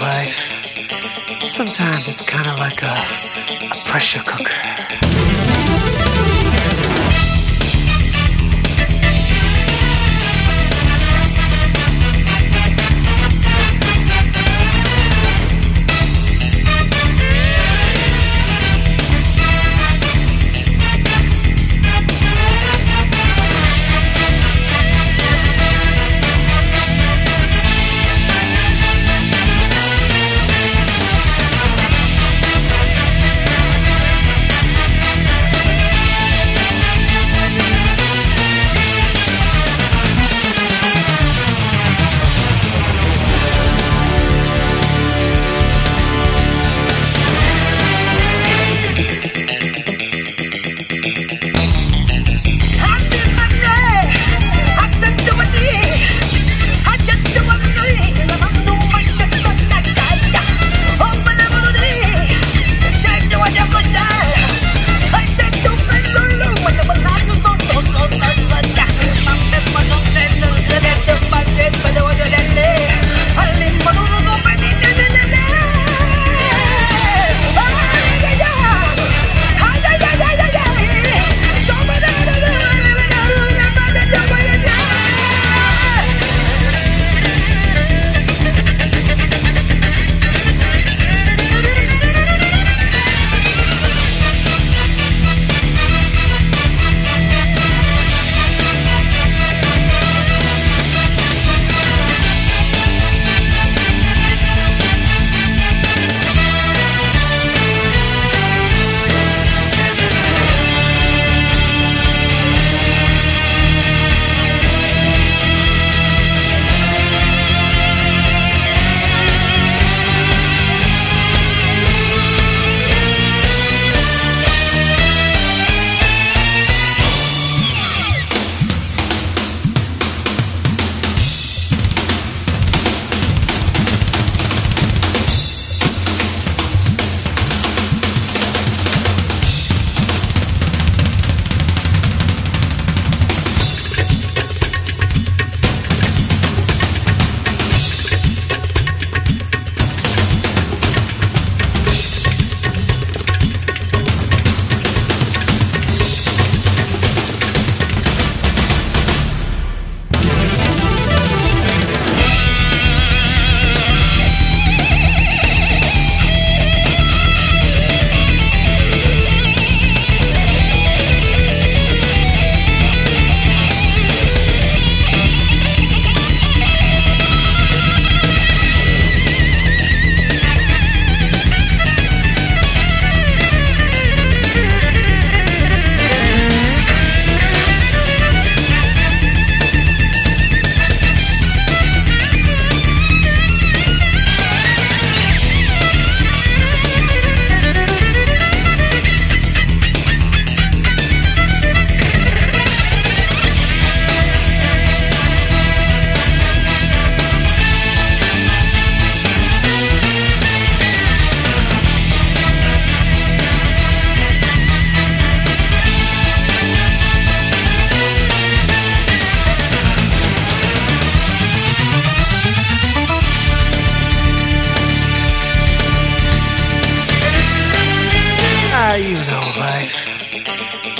life. Sometimes it's kind of like a, a pressure cooker.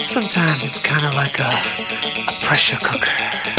Sometimes it's kind of like a, a pressure cooker.